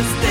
just